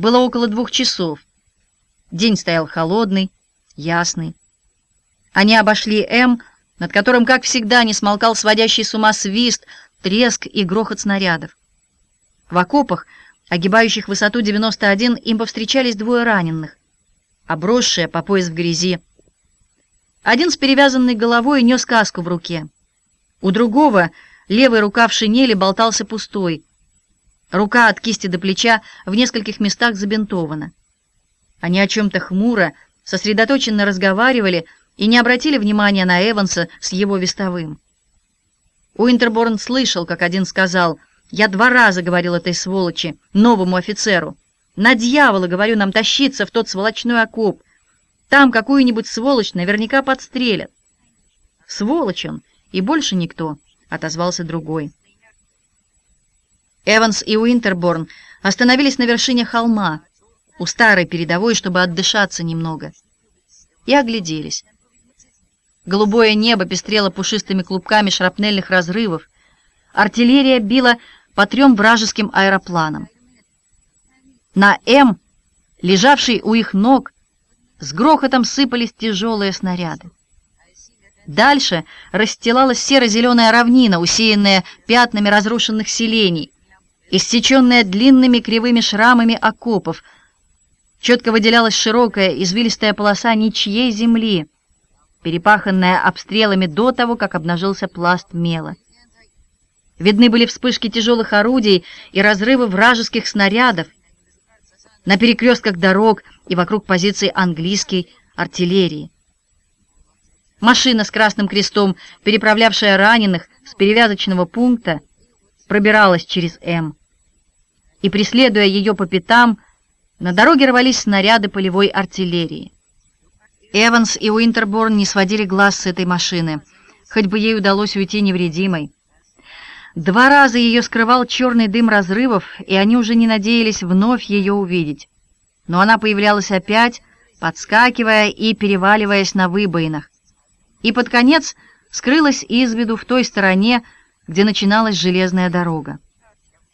Было около двух часов. День стоял холодный, ясный. Они обошли М, над которым, как всегда, не смолкал сводящий с ума свист, треск и грохот снарядов. В окопах, огибающих высоту 91, им повстречались двое раненых, обросшие по пояс в грязи. Один с перевязанной головой нес каску в руке. У другого левый рукав шинели болтался пустой. Рука от кисти до плеча в нескольких местах забинтована. Они о чем-то хмуро, сосредоточенно разговаривали и не обратили внимания на Эванса с его вестовым. Уинтерборн слышал, как один сказал, «Я два раза говорил этой сволочи, новому офицеру. На дьявола, говорю, нам тащиться в тот сволочной окоп. Там какую-нибудь сволочь наверняка подстрелят». «Сволочь он, и больше никто», — отозвался другой. Эванс и Уинтерборн остановились на вершине холма, у старой передовой, чтобы отдышаться немного, и огляделись. Голубое небо пестрело пушистыми клубками шрапнельных разрывов. Артиллерия била по трем вражеским аэропланам. На «М», лежавший у их ног, с грохотом сыпались тяжелые снаряды. Дальше расстилалась серо-зеленая равнина, усеянная пятнами разрушенных селений, иссеченная длинными кривыми шрамами окопов. Четко выделялась широкая извилистая полоса ничьей земли — перепаханная обстрелами до того, как обнажился пласт мела. Видны были вспышки тяжелых орудий и разрывы вражеских снарядов на перекрестках дорог и вокруг позиций английской артиллерии. Машина с красным крестом, переправлявшая раненых с перевязочного пункта, пробиралась через М. И, преследуя ее по пятам, на дороге рвались снаряды полевой артиллерии. Эванс и Уинтерборн не сводили глаз с этой машины, хоть бы ей удалось уйти невредимой. Два раза ее скрывал черный дым разрывов, и они уже не надеялись вновь ее увидеть. Но она появлялась опять, подскакивая и переваливаясь на выбоинах. И под конец скрылась из виду в той стороне, где начиналась железная дорога.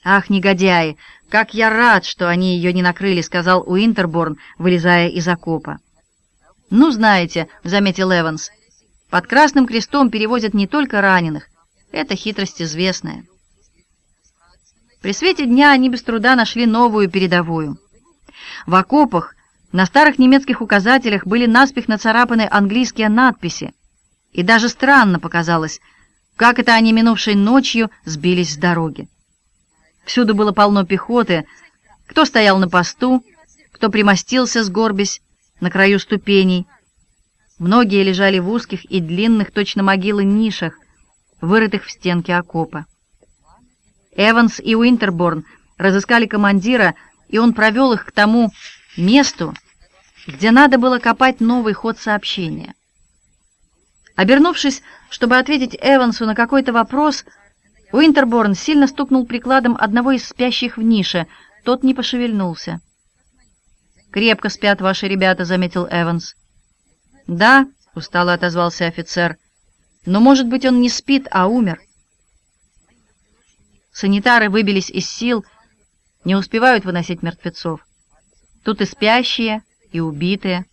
«Ах, негодяи! Как я рад, что они ее не накрыли!» — сказал Уинтерборн, вылезая из окопа. «Ну, знаете», — заметил Эванс, — «под Красным Крестом перевозят не только раненых. Это хитрость известная». При свете дня они без труда нашли новую передовую. В окопах на старых немецких указателях были наспех нацарапаны английские надписи, и даже странно показалось, как это они минувшей ночью сбились с дороги. Всюду было полно пехоты, кто стоял на посту, кто примостился, сгорбясь, на краю ступеней. Многие лежали в узких и длинных, точно могилы, нишах, вырытых в стенке окопа. Эванс и Уинтерборн разыскали командира, и он провел их к тому месту, где надо было копать новый ход сообщения. Обернувшись, чтобы ответить Эвансу на какой-то вопрос, Уинтерборн сильно стукнул прикладом одного из спящих в нише, тот не пошевельнулся. «Крепко спят ваши ребята», — заметил Эванс. «Да», — устало отозвался офицер, — «но, может быть, он не спит, а умер». Санитары выбились из сил, не успевают выносить мертвецов. Тут и спящие, и убитые.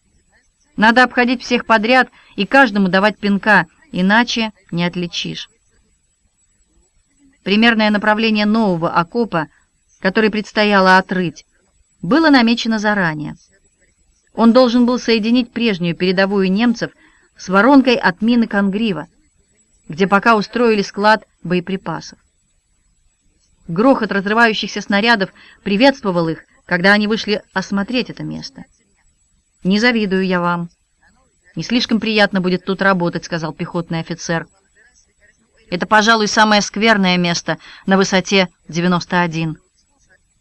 Надо обходить всех подряд и каждому давать пинка, иначе не отличишь. Примерное направление нового окопа, который предстояло отрыть, было намечено заранее. Он должен был соединить прежнюю передовую немцев с воронкой от мины Конгрива, где пока устроили склад боеприпасов. Грохот разрывающихся снарядов приветствовал их, когда они вышли осмотреть это место. «Не завидую я вам. Не слишком приятно будет тут работать», — сказал пехотный офицер. «Это, пожалуй, самое скверное место на высоте 91».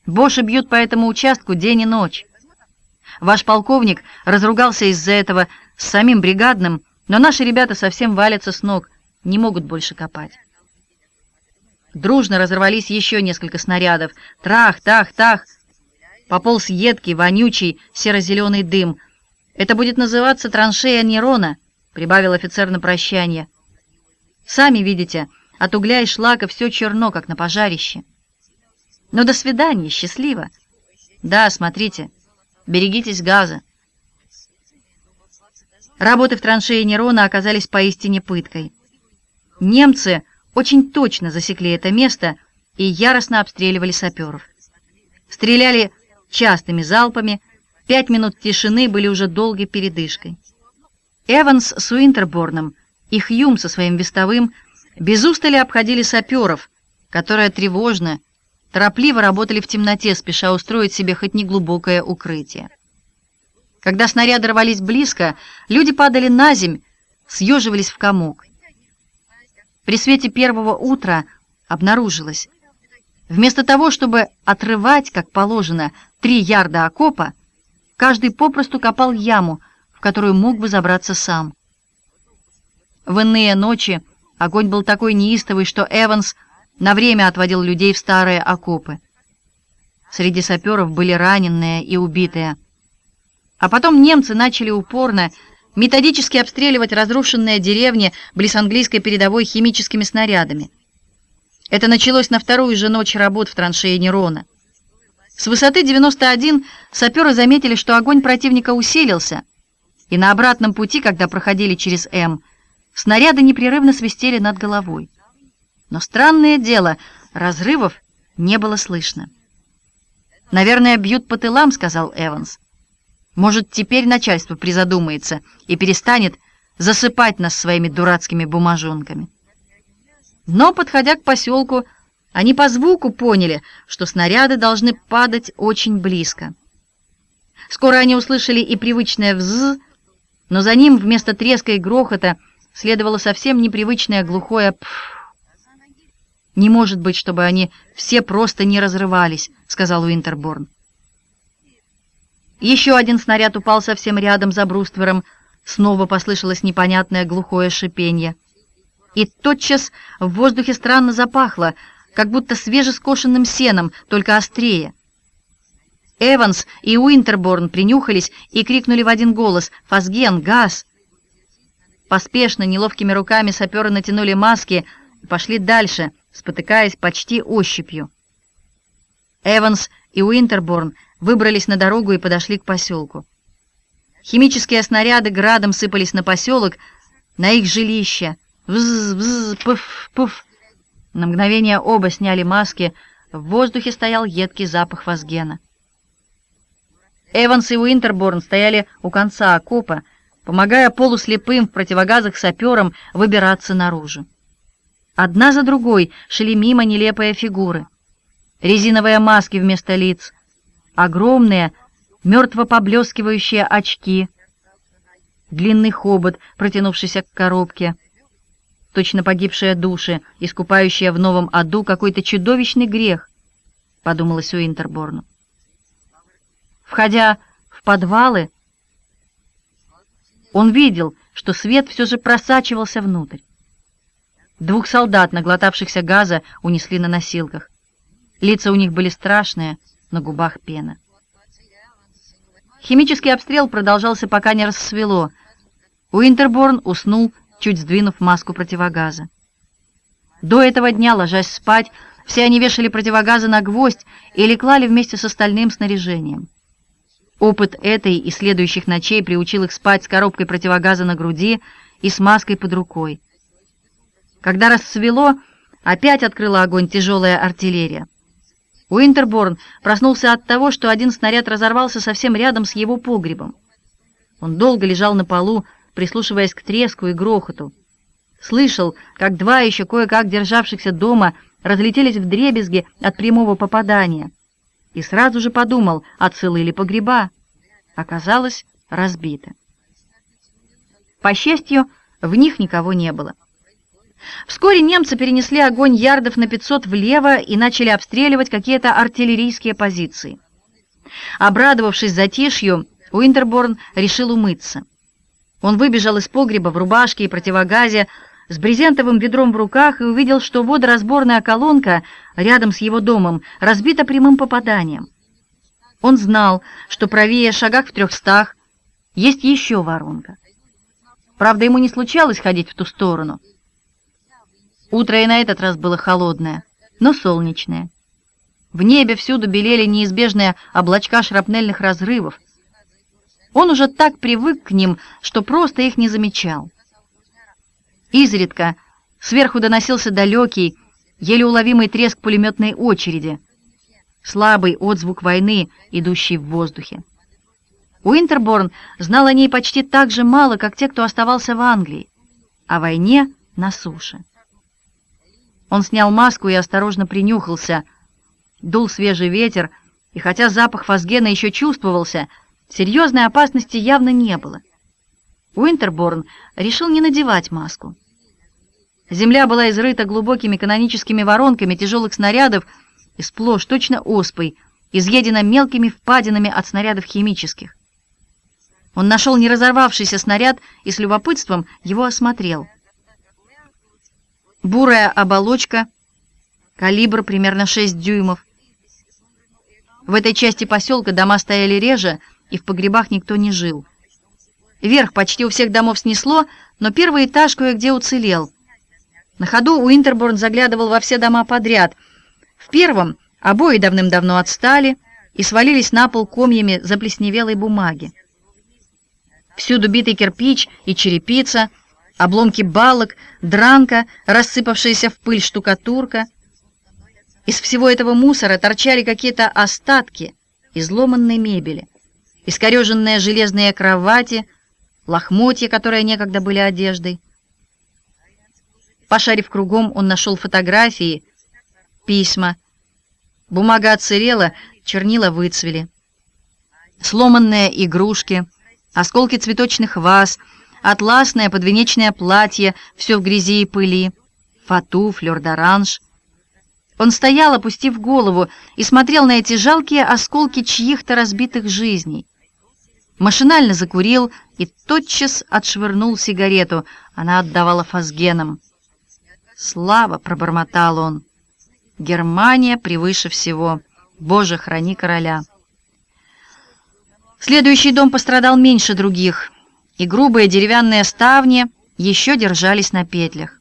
Боши бьют по этому участку день и ночь. Ваш полковник разругался из-за этого с самим бригадным, но наши ребята совсем валятся с ног, не могут больше копать. Дружно разорвались еще несколько снарядов. Трах, тах, тах. Пополз едкий, вонючий, серо-зеленый дым. Это будет называться траншея Нерона, прибавил офицер на прощание. Сами видите, от угля и шлака все черно, как на пожарище. Но до свидания, счастливо. Да, смотрите, берегитесь газа. Работы в траншее Нерона оказались поистине пыткой. Немцы очень точно засекли это место и яростно обстреливали саперов. Стреляли частыми залпами, пять минут тишины были уже долгой передышкой. Эванс с Уинтерборном и Хьюм со своим вестовым без устали обходили саперов, которые тревожно, торопливо работали в темноте, спеша устроить себе хоть неглубокое укрытие. Когда снаряды рвались близко, люди падали на земь, съеживались в комок. При свете первого утра обнаружилось, вместо того, чтобы отрывать, как положено, три ярда окопа, каждый попросту копал яму, в которую мог бы забраться сам. В иные ночи огонь был такой неистовый, что Эванс на время отводил людей в старые окопы. Среди саперов были раненые и убитые. А потом немцы начали упорно, методически обстреливать разрушенные деревни близ английской передовой химическими снарядами. Это началось на вторую же ночь работ в траншее Нерона. С высоты 91 саперы заметили, что огонь противника усилился, и на обратном пути, когда проходили через М, снаряды непрерывно свистели над головой. Но странное дело, разрывов не было слышно. «Наверное, бьют по тылам», — сказал Эванс. «Может, теперь начальство призадумается и перестанет засыпать нас своими дурацкими бумажонками». Но, подходя к поселку, они по звуку поняли, что снаряды должны падать очень близко. Скоро они услышали и привычное «взз», но за ним вместо треска и грохота следовало совсем непривычное глухое «пф». «Не может быть, чтобы они все просто не разрывались», — сказал Уинтерборн. Еще один снаряд упал совсем рядом за бруствером. Снова послышалось непонятное глухое шипение. И тотчас в воздухе странно запахло, как будто свежескошенным сеном, только острее. Эванс и Уинтерборн принюхались и крикнули в один голос «Фазген! Газ!». Поспешно, неловкими руками саперы натянули маски и пошли дальше — спотыкаясь почти ощупью. Эванс и Уинтерборн выбрались на дорогу и подошли к поселку. Химические снаряды градом сыпались на поселок, на их жилище. Вз-вз, пуф-пуф. На мгновение оба сняли маски, в воздухе стоял едкий запах фазгена. Эванс и Уинтерборн стояли у конца окопа, помогая полуслепым в противогазах саперам выбираться наружу. Одна за другой шли мимо нелепые фигуры. Резиновые маски вместо лиц, огромные, мертво поблескивающие очки, длинный хобот, протянувшийся к коробке, точно погибшие души, искупающие в новом аду какой-то чудовищный грех, подумалось Уинтерборну. Входя в подвалы, он видел, что свет все же просачивался внутрь. Двух солдат, наглотавшихся газа, унесли на носилках. Лица у них были страшные, на губах пена. Химический обстрел продолжался, пока не рассвело. Уинтерборн уснул, чуть сдвинув маску противогаза. До этого дня, ложась спать, все они вешали противогазы на гвоздь или клали вместе с остальным снаряжением. Опыт этой и следующих ночей приучил их спать с коробкой противогаза на груди и с маской под рукой. Когда рассвело, опять открыла огонь тяжелая артиллерия. Уинтерборн проснулся от того, что один снаряд разорвался совсем рядом с его погребом. Он долго лежал на полу, прислушиваясь к треску и грохоту. Слышал, как два еще кое-как державшихся дома разлетелись в дребезги от прямого попадания. И сразу же подумал, отцелыли погреба. Оказалось, разбито. По счастью, в них никого не было. Вскоре немцы перенесли огонь ярдов на 500 влево и начали обстреливать какие-то артиллерийские позиции. Обрадовавшись затишью, Уинтерборн решил умыться. Он выбежал из погреба в рубашке и противогазе с брезентовым ведром в руках и увидел, что водоразборная колонка рядом с его домом разбита прямым попаданием. Он знал, что правее шагах в трехстах есть еще воронка. Правда, ему не случалось ходить в ту сторону — Утро и на этот раз было холодное, но солнечное. В небе всюду белели неизбежные облачка шрапнельных разрывов. Он уже так привык к ним, что просто их не замечал. Изредка сверху доносился далекий, еле уловимый треск пулеметной очереди, слабый отзвук войны, идущий в воздухе. Уинтерборн знал о ней почти так же мало, как те, кто оставался в Англии, о войне на суше. Он снял маску и осторожно принюхался. Дул свежий ветер, и хотя запах фазгена еще чувствовался, серьезной опасности явно не было. Уинтерборн решил не надевать маску. Земля была изрыта глубокими каноническими воронками тяжелых снарядов и сплошь точно оспой, изъедена мелкими впадинами от снарядов химических. Он нашел не разорвавшийся снаряд и с любопытством его осмотрел. Бурая оболочка, калибр примерно 6 дюймов. В этой части поселка дома стояли реже, и в погребах никто не жил. Верх почти у всех домов снесло, но первый этаж кое-где уцелел. На ходу Уинтерборн заглядывал во все дома подряд. В первом обои давным-давно отстали и свалились на пол комьями заплесневелой бумаги. Всюду битый кирпич и черепица, обломки балок, дранка, рассыпавшаяся в пыль штукатурка. Из всего этого мусора торчали какие-то остатки изломанной мебели, искореженные железные кровати, лохмотья, которые некогда были одеждой. Пошарив кругом, он нашел фотографии, письма. Бумага отсырела, чернила выцвели. Сломанные игрушки — осколки цветочных ваз, атласное подвенечное платье, все в грязи и пыли, фату, флёр-д'оранж. Он стоял, опустив голову, и смотрел на эти жалкие осколки чьих-то разбитых жизней. Машинально закурил и тотчас отшвырнул сигарету. Она отдавала фазгенам. «Слава!» — пробормотал он. «Германия превыше всего. Боже, храни короля!» Следующий дом пострадал меньше других, и грубые деревянные ставни еще держались на петлях.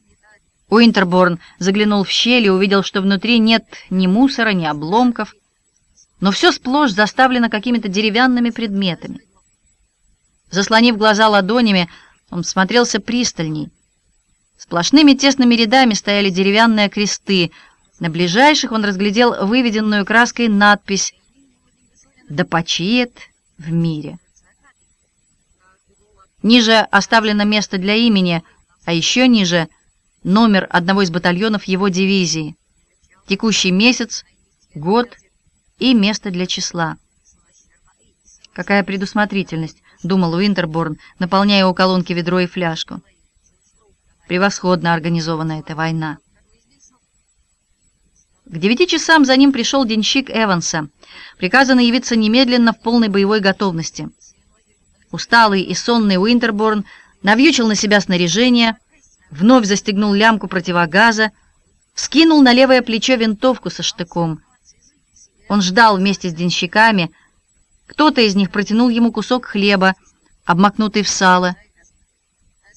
Уинтерборн заглянул в щель и увидел, что внутри нет ни мусора, ни обломков, но все сплошь заставлено какими-то деревянными предметами. Заслонив глаза ладонями, он смотрелся пристальней. Сплошными тесными рядами стояли деревянные кресты. На ближайших он разглядел выведенную краской надпись «Да почиет в мире. Ниже оставлено место для имени, а еще ниже номер одного из батальонов его дивизии, текущий месяц, год и место для числа. Какая предусмотрительность, думал Уинтерборн, наполняя у колонки ведро и фляжку. Превосходно организована эта война. К девяти часам за ним пришел денщик Эванса. Приказано явиться немедленно в полной боевой готовности. Усталый и сонный Уинтерборн навьючил на себя снаряжение, вновь застегнул лямку противогаза, скинул на левое плечо винтовку со штыком. Он ждал вместе с денщиками. Кто-то из них протянул ему кусок хлеба, обмакнутый в сало.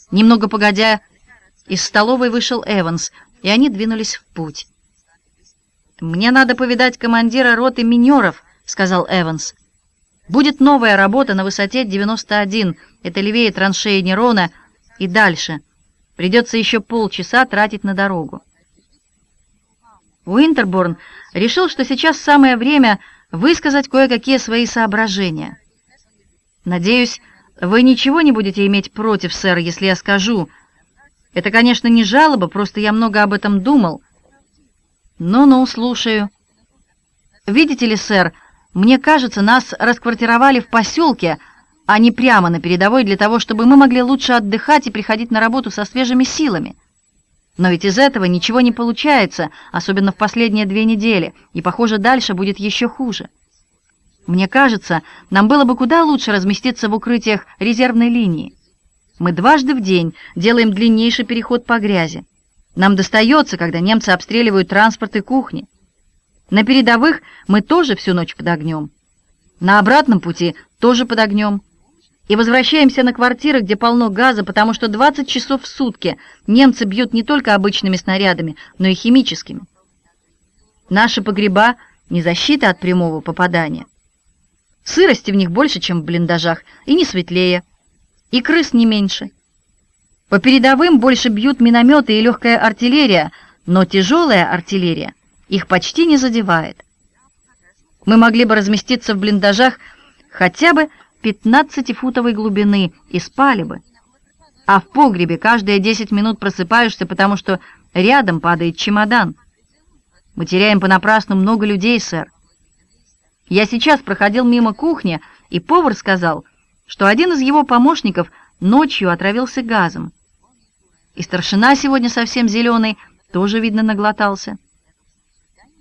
Немного погодя, из столовой вышел Эванс, и они двинулись в путь. «Мне надо повидать командира роты минеров», — сказал Эванс. «Будет новая работа на высоте 91, это левее траншеи Нерона, и дальше. Придется еще полчаса тратить на дорогу». Уинтерборн решил, что сейчас самое время высказать кое-какие свои соображения. «Надеюсь, вы ничего не будете иметь против, сэр, если я скажу. Это, конечно, не жалоба, просто я много об этом думал». «Ну-ну, слушаю». «Видите ли, сэр, мне кажется, нас расквартировали в поселке, а не прямо на передовой для того, чтобы мы могли лучше отдыхать и приходить на работу со свежими силами. Но ведь из этого ничего не получается, особенно в последние две недели, и, похоже, дальше будет еще хуже. Мне кажется, нам было бы куда лучше разместиться в укрытиях резервной линии. Мы дважды в день делаем длиннейший переход по грязи. Нам достается, когда немцы обстреливают транспорт и кухни. На передовых мы тоже всю ночь под огнем. На обратном пути тоже под огнем. И возвращаемся на квартиры, где полно газа, потому что 20 часов в сутки немцы бьют не только обычными снарядами, но и химическими. Наши погреба ни защиты от прямого попадания. Сырости в них больше, чем в блиндажах, и не светлее, и крыс не меньше. По передовым больше бьют минометы и легкая артиллерия, но тяжелая артиллерия их почти не задевает. Мы могли бы разместиться в блиндажах хотя бы 15-футовой глубины и спали бы. А в погребе каждые 10 минут просыпаешься, потому что рядом падает чемодан. Мы теряем понапрасну много людей, сэр. Я сейчас проходил мимо кухни, и повар сказал, что один из его помощников ночью отравился газом. И старшина сегодня совсем зеленый, тоже, видно, наглотался.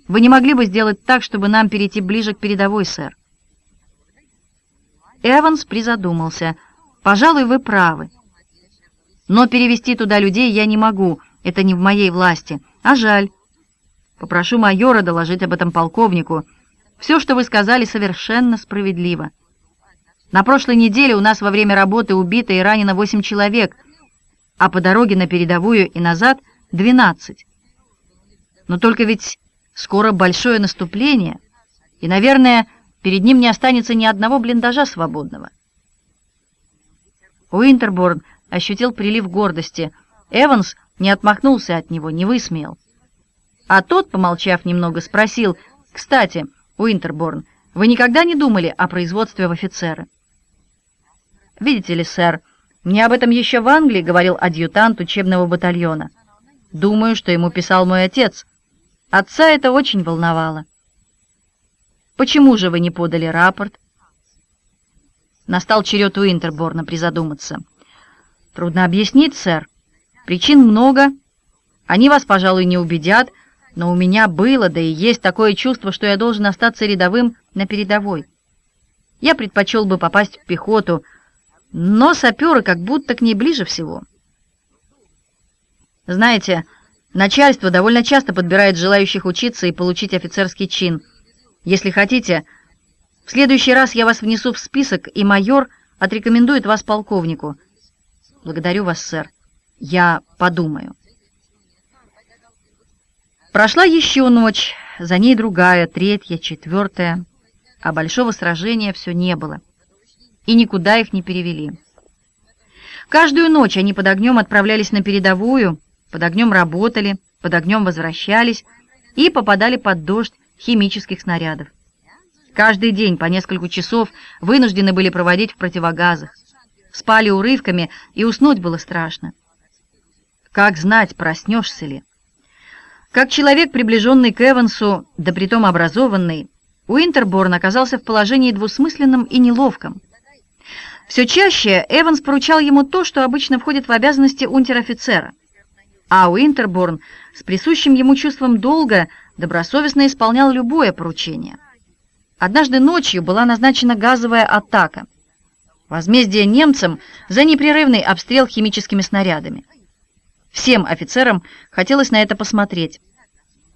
Вы не могли бы сделать так, чтобы нам перейти ближе к передовой, сэр? Эванс призадумался. Пожалуй, вы правы. Но перевести туда людей я не могу, это не в моей власти. А жаль. Попрошу майора доложить об этом полковнику. Все, что вы сказали, совершенно справедливо. На прошлой неделе у нас во время работы убито и ранено 8 человек, а по дороге на передовую и назад 12. Но только ведь скоро большое наступление, и, наверное, перед ним не останется ни одного блиндажа свободного. Уинтерборн ощутил прилив гордости. Эванс не отмахнулся от него, не высмеял. А тот, помолчав немного, спросил, «Кстати, Уинтерборн, вы никогда не думали о производстве в офицеры?» «Видите ли, сэр, мне об этом еще в Англии говорил адъютант учебного батальона. Думаю, что ему писал мой отец. Отца это очень волновало». «Почему же вы не подали рапорт?» Настал черед Уинтерборна призадуматься. Трудно объяснить, сэр. Причин много. Они вас, пожалуй, не убедят, но у меня было, да и есть такое чувство, что я должен остаться рядовым на передовой. Я предпочел бы попасть в пехоту, но саперы как будто к ней ближе всего. Знаете, начальство довольно часто подбирает желающих учиться и получить офицерский чин. Если хотите, в следующий раз я вас внесу в список, и майор отрекомендует вас полковнику. Благодарю вас, сэр. Я подумаю. Прошла еще ночь, за ней другая, третья, четвертая, а большого сражения все не было, и никуда их не перевели. Каждую ночь они под огнем отправлялись на передовую, под огнем работали, под огнем возвращались и попадали под дождь химических снарядов. Каждый день по несколько часов вынуждены были проводить в противогазах спали урывками, и уснуть было страшно. Как знать, проснешься ли? Как человек, приближенный к Эвансу, да притом образованный, Уинтерборн оказался в положении двусмысленном и неловком. Все чаще Эванс поручал ему то, что обычно входит в обязанности унтер-офицера, а Уинтерборн с присущим ему чувством долга добросовестно исполнял любое поручение. Однажды ночью была назначена газовая атака — Возмездие немцам за непрерывный обстрел химическими снарядами. Всем офицерам хотелось на это посмотреть.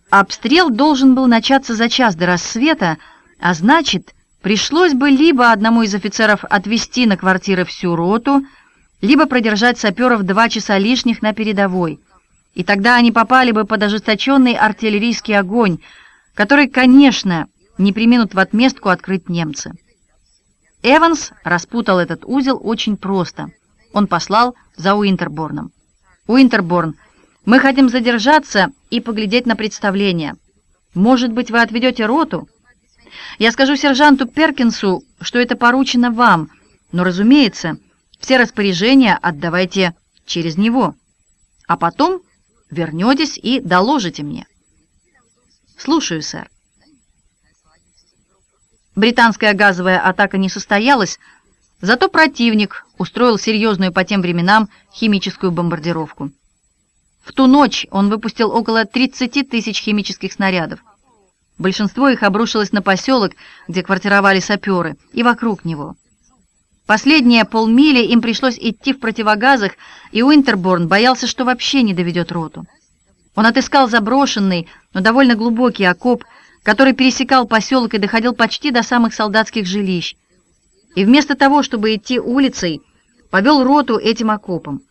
Обстрел должен был начаться за час до рассвета, а значит, пришлось бы либо одному из офицеров отвезти на квартиры всю роту, либо продержать саперов два часа лишних на передовой. И тогда они попали бы под ожесточенный артиллерийский огонь, который, конечно, не применут в отместку открыть немцы. Эванс распутал этот узел очень просто. Он послал за Уинтерборном. «Уинтерборн, мы хотим задержаться и поглядеть на представление. Может быть, вы отведете роту? Я скажу сержанту Перкинсу, что это поручено вам, но, разумеется, все распоряжения отдавайте через него. А потом вернетесь и доложите мне». «Слушаю, сэр». Британская газовая атака не состоялась, зато противник устроил серьезную по тем временам химическую бомбардировку. В ту ночь он выпустил около 30 тысяч химических снарядов. Большинство их обрушилось на поселок, где квартировали саперы, и вокруг него. Последние полмили им пришлось идти в противогазах, и Уинтерборн боялся, что вообще не доведет роту. Он отыскал заброшенный, но довольно глубокий окоп, который пересекал поселок и доходил почти до самых солдатских жилищ. И вместо того, чтобы идти улицей, повел роту этим окопом.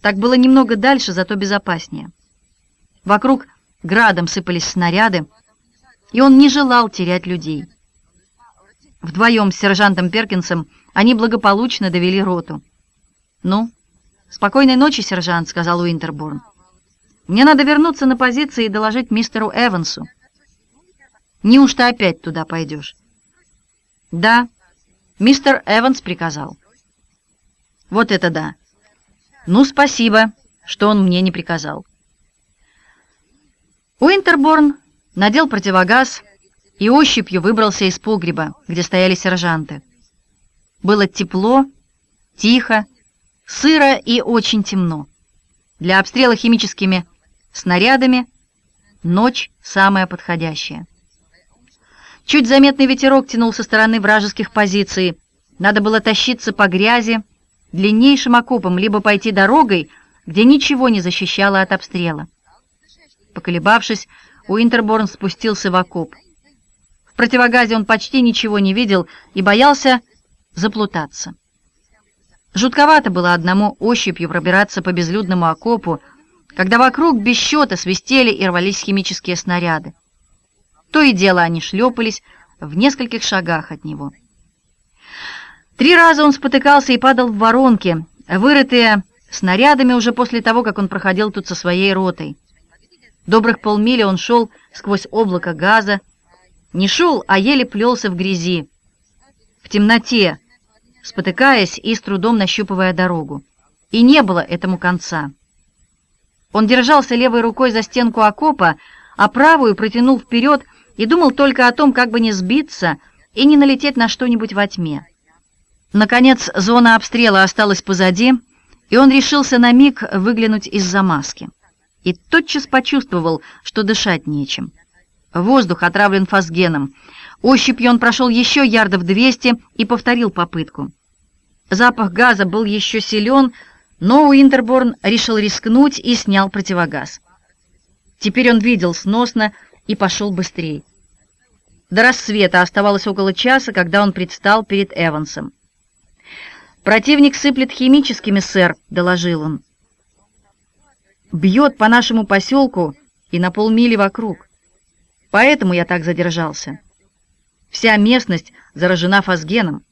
Так было немного дальше, зато безопаснее. Вокруг градом сыпались снаряды. И он не желал терять людей. Вдвоем с сержантом Перкинсом они благополучно довели роту. «Ну, спокойной ночи, сержант», — сказал Уинтерборн. «Мне надо вернуться на позиции и доложить мистеру Эвансу». «Неужто опять туда пойдешь?» «Да, мистер Эванс приказал». «Вот это да! Ну, спасибо, что он мне не приказал». Уинтерборн надел противогаз и ощупью выбрался из погреба, где стояли сержанты. Было тепло, тихо, сыро и очень темно. Для обстрела химическими снарядами ночь самая подходящая. Чуть заметный ветерок тянул со стороны вражеских позиций. Надо было тащиться по грязи, длиннейшим окопом, либо пойти дорогой, где ничего не защищало от обстрела. Поколебавшись, Уинтерборн спустился в окоп. В противогазе он почти ничего не видел и боялся заплутаться. Жутковато было одному ощупью пробираться по безлюдному окопу, когда вокруг без счета свистели и рвались химические снаряды. То и дело они шлепались в нескольких шагах от него. Три раза он спотыкался и падал в воронки, вырытые снарядами уже после того, как он проходил тут со своей ротой. Добрых полмили он шел сквозь облако газа, не шел, а еле плелся в грязи, в темноте, спотыкаясь и с трудом нащупывая дорогу. И не было этому конца. Он держался левой рукой за стенку окопа, а правую протянул вперед и думал только о том, как бы не сбиться и не налететь на что-нибудь во тьме. Наконец, зона обстрела осталась позади, и он решился на миг выглянуть из-за маски. И тотчас почувствовал, что дышать нечем. Воздух отравлен фосгеном. Ощупью он прошел еще ярдов 200 и повторил попытку. Запах газа был еще силен, но Уинтерборн решил рискнуть и снял противогаз. Теперь он видел сносно, и пошел быстрее. До рассвета оставалось около часа, когда он предстал перед Эвансом. «Противник сыплет химическими, сэр», — доложил он. «Бьет по нашему поселку и на полмили вокруг. Поэтому я так задержался. Вся местность заражена фосгеном».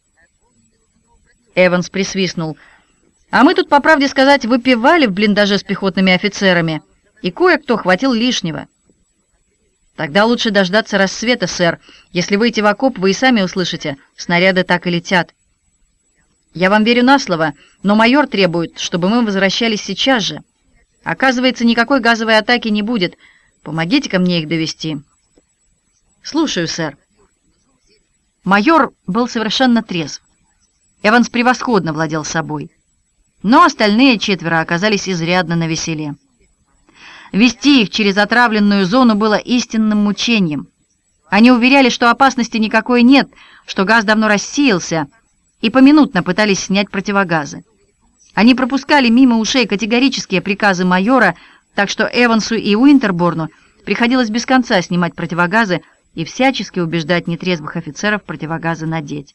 Эванс присвистнул. «А мы тут, по правде сказать, выпивали в блиндаже с пехотными офицерами, и кое-кто хватил лишнего». Тогда лучше дождаться рассвета, сэр. Если выйти в окоп, вы и сами услышите. Снаряды так и летят. Я вам верю на слово, но майор требует, чтобы мы возвращались сейчас же. Оказывается, никакой газовой атаки не будет. Помогите-ка мне их довести. Слушаю, сэр. Майор был совершенно трезв. Эванс превосходно владел собой. Но остальные четверо оказались изрядно навеселе. Вести их через отравленную зону было истинным мучением. Они уверяли, что опасности никакой нет, что газ давно рассеялся, и поминутно пытались снять противогазы. Они пропускали мимо ушей категорические приказы майора, так что Эвансу и Уинтерборну приходилось без конца снимать противогазы и всячески убеждать нетрезвых офицеров противогазы надеть.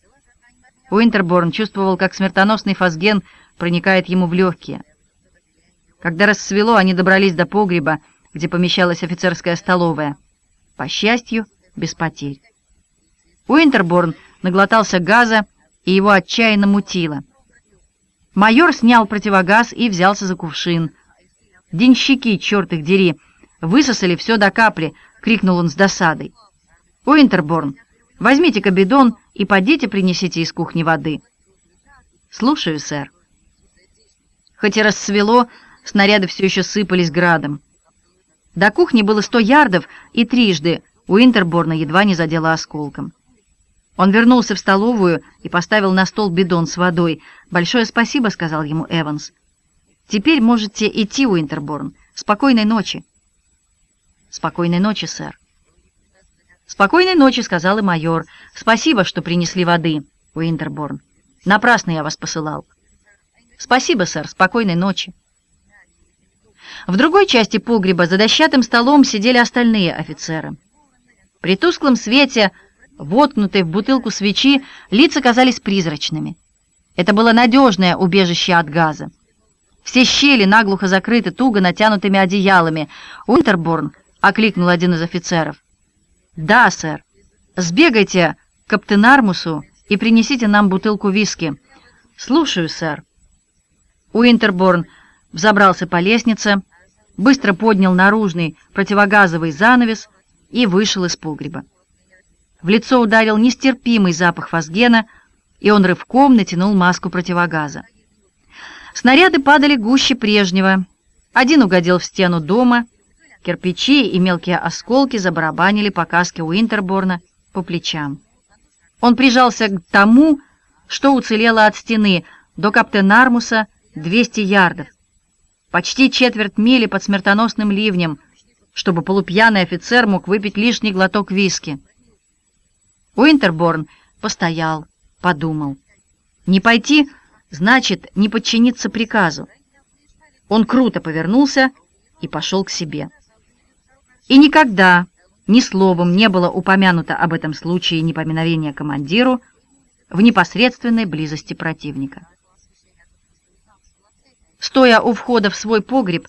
Уинтерборн чувствовал, как смертоносный фосген проникает ему в легкие. Когда рассвело, они добрались до погреба, где помещалась офицерская столовая. По счастью, без потерь. Уинтерборн наглотался газа, и его отчаянно мутило. Майор снял противогаз и взялся за кувшин. «Денщики, черт их дери! Высосали все до капли!» — крикнул он с досадой. «Уинтерборн, возьмите-ка бидон и подите принесите из кухни воды». «Слушаю, сэр». Хоть и рассвело, снаряды все еще сыпались градом. До кухни было сто ярдов, и трижды Уинтерборна едва не задела осколком. Он вернулся в столовую и поставил на стол бидон с водой. «Большое спасибо», — сказал ему Эванс. «Теперь можете идти, Уинтерборн. Спокойной ночи». «Спокойной ночи, сэр». «Спокойной ночи», — сказал и майор. «Спасибо, что принесли воды, Уинтерборн. Напрасно я вас посылал». «Спасибо, сэр. Спокойной ночи». В другой части погреба за дощатым столом сидели остальные офицеры. При тусклом свете, воткнутой в бутылку свечи, лица казались призрачными. Это было надежное убежище от газа. Все щели наглухо закрыты туго натянутыми одеялами. «Унтерборн!» — окликнул один из офицеров. «Да, сэр. Сбегайте к Каптенармусу и принесите нам бутылку виски». «Слушаю, сэр». Уинтерборн взобрался по лестнице, быстро поднял наружный противогазовый занавес и вышел из погреба. В лицо ударил нестерпимый запах фосгена, и он рывком натянул маску противогаза. Снаряды падали гуще прежнего. Один угодил в стену дома, кирпичи и мелкие осколки забарабанили по каске Уинтерборна по плечам. Он прижался к тому, что уцелело от стены, до Каптенармуса 200 ярдов. Почти четверть мили под смертоносным ливнем, чтобы полупьяный офицер мог выпить лишний глоток виски. Уинтерборн постоял, подумал. Не пойти значит не подчиниться приказу. Он круто повернулся и пошел к себе. И никогда ни словом не было упомянуто об этом случае непоминовения командиру в непосредственной близости противника. Стоя у входа в свой погреб,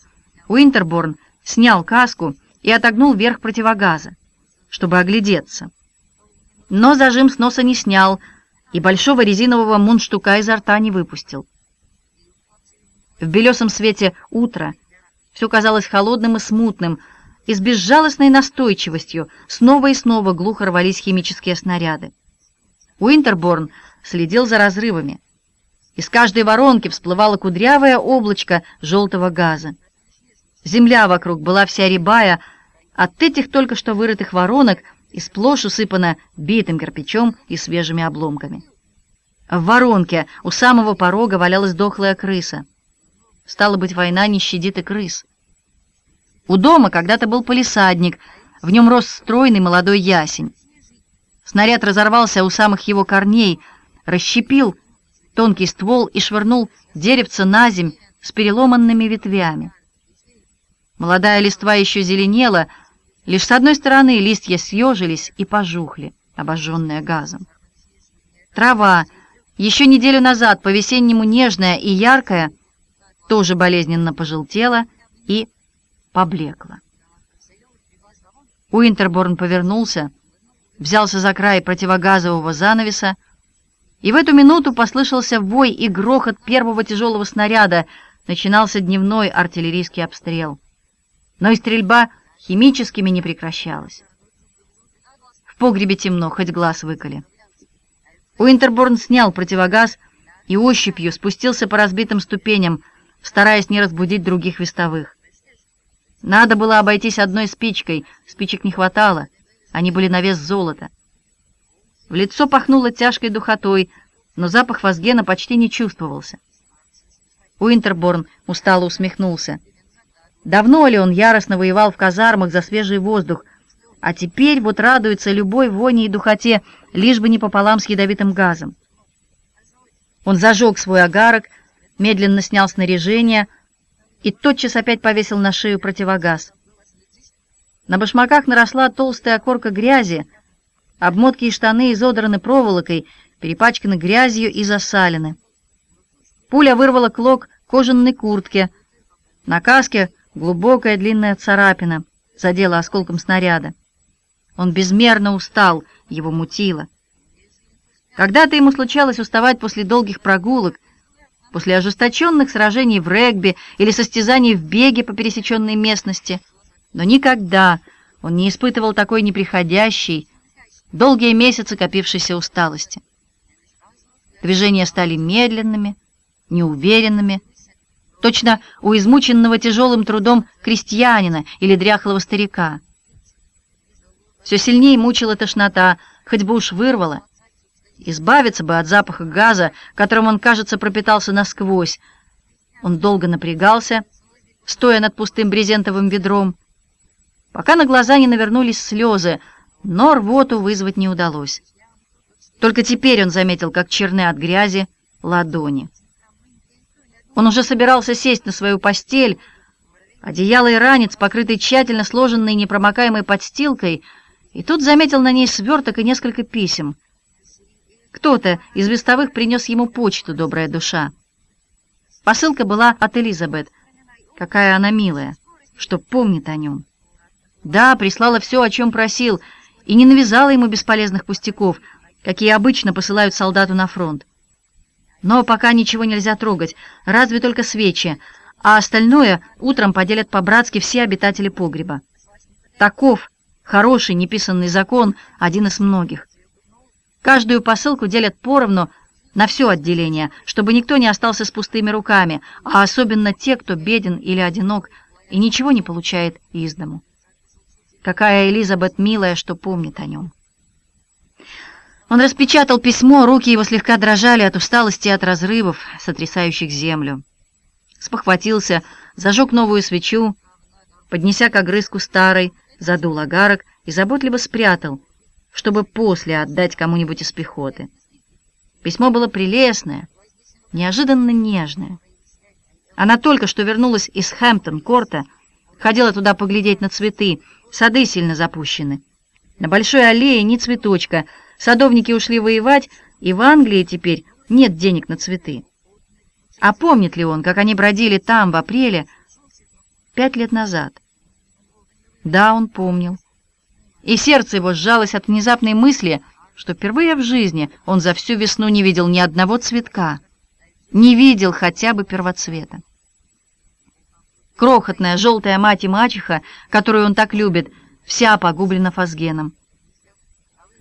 Уинтерборн снял каску и отогнул вверх противогаза, чтобы оглядеться. Но зажим с носа не снял и большого резинового мундштука изо рта не выпустил. В белесом свете утра все казалось холодным и смутным, и с безжалостной настойчивостью снова и снова глухо рвались химические снаряды. Уинтерборн следил за разрывами. Из каждой воронки всплывало кудрявое облачко желтого газа. Земля вокруг была вся рябая, от этих только что вырытых воронок и сплошь усыпана битым кирпичом и свежими обломками. В воронке у самого порога валялась дохлая крыса. Стало быть, война не щадит и крыс. У дома когда-то был полисадник, в нем рос стройный молодой ясень. Снаряд разорвался у самых его корней, расщепил тонкий ствол и швырнул деревце на земь с переломанными ветвями. Молодая листва еще зеленела, лишь с одной стороны листья съежились и пожухли, обожженные газом. Трава, еще неделю назад по-весеннему нежная и яркая, тоже болезненно пожелтела и поблекла. Уинтерборн повернулся, взялся за край противогазового занавеса, и в эту минуту послышался вой и грохот первого тяжелого снаряда, начинался дневной артиллерийский обстрел. Но и стрельба химическими не прекращалась. В погребе темно, хоть глаз выколи. Уинтерборн снял противогаз и ощупью спустился по разбитым ступеням, стараясь не разбудить других вестовых. Надо было обойтись одной спичкой, спичек не хватало, они были на вес золота. В лицо пахнуло тяжкой духотой, но запах Вазгена почти не чувствовался. Уинтерборн устало усмехнулся. Давно ли он яростно воевал в казармах за свежий воздух, а теперь вот радуется любой воне и духоте, лишь бы не пополам с ядовитым газом. Он зажег свой агарок, медленно снял снаряжение и тотчас опять повесил на шею противогаз. На башмаках наросла толстая корка грязи, обмотки и штаны изодраны проволокой, перепачканы грязью и засалены. Пуля вырвала клок кожаной куртки. На каске глубокая длинная царапина задела осколком снаряда. Он безмерно устал, его мутило. Когда-то ему случалось уставать после долгих прогулок, после ожесточенных сражений в регби или состязаний в беге по пересеченной местности, но никогда он не испытывал такой неприходящей, долгие месяцы копившейся усталости. Движения стали медленными, неуверенными, точно у измученного тяжелым трудом крестьянина или дряхлого старика. Все сильнее мучила тошнота, хоть бы уж вырвала. Избавиться бы от запаха газа, которым он, кажется, пропитался насквозь. Он долго напрягался, стоя над пустым брезентовым ведром, пока на глаза не навернулись слезы, но рвоту вызвать не удалось. Только теперь он заметил, как черны от грязи ладони. Он уже собирался сесть на свою постель, одеяло и ранец, покрытый тщательно сложенной непромокаемой подстилкой, и тут заметил на ней сверток и несколько писем — кто-то из вестовых принес ему почту, добрая душа. Посылка была от Элизабет. Какая она милая, что помнит о нем. Да, прислала все, о чем просил, и не навязала ему бесполезных пустяков, какие обычно посылают солдату на фронт. Но пока ничего нельзя трогать, разве только свечи, а остальное утром поделят по-братски все обитатели погреба. Таков хороший неписанный закон, один из многих. Каждую посылку делят поровну на все отделение, чтобы никто не остался с пустыми руками, а особенно те, кто беден или одинок и ничего не получает из дому. Какая Элизабет милая, что помнит о нем. Он распечатал письмо, руки его слегка дрожали от усталости и от разрывов, сотрясающих землю. Спохватился, зажег новую свечу, поднеся к огрызку старой, задул огарок и заботливо спрятал, чтобы после отдать кому-нибудь из пехоты. Письмо было прелестное, неожиданно нежное. Она только что вернулась из Хэмптон-корта, ходила туда поглядеть на цветы, сады сильно запущены. На большой аллее ни цветочка — Садовники ушли воевать, и в Англии теперь нет денег на цветы. А помнит ли он, как они бродили там в апреле пять лет назад? Да, он помнил. И сердце его сжалось от внезапной мысли, что впервые в жизни он за всю весну не видел ни одного цветка, не видел хотя бы первоцвета. Крохотная желтая мать и мачеха, которую он так любит, вся погублена фазгеном.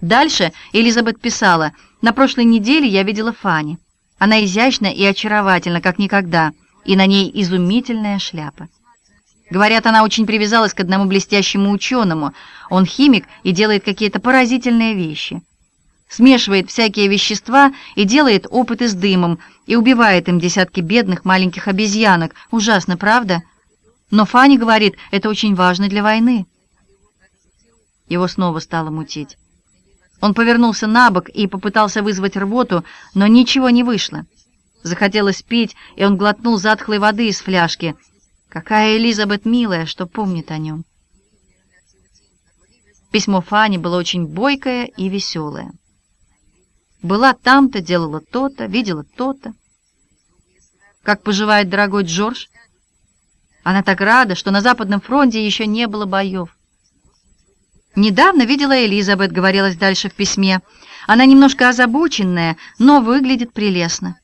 Дальше Элизабет писала, «На прошлой неделе я видела Фанни. Она изящна и очаровательна, как никогда, и на ней изумительная шляпа. Говорят, она очень привязалась к одному блестящему ученому. Он химик и делает какие-то поразительные вещи. Смешивает всякие вещества и делает опыты с дымом, и убивает им десятки бедных маленьких обезьянок. Ужасно, правда? Но Фанни говорит, это очень важно для войны. Его снова стало мутить. Он повернулся на бок и попытался вызвать рвоту, но ничего не вышло. Захотелось пить, и он глотнул затхлой воды из фляжки. Какая Элизабет милая, что помнит о нем. Письмо Фани было очень бойкое и веселое. Была там-то, делала то-то, видела то-то. Как поживает дорогой Джордж? Она так рада, что на Западном фронте еще не было боев. «Недавно видела Элизабет», — говорилось дальше в письме. «Она немножко озабоченная, но выглядит прелестно».